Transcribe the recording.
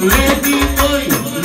ready for you.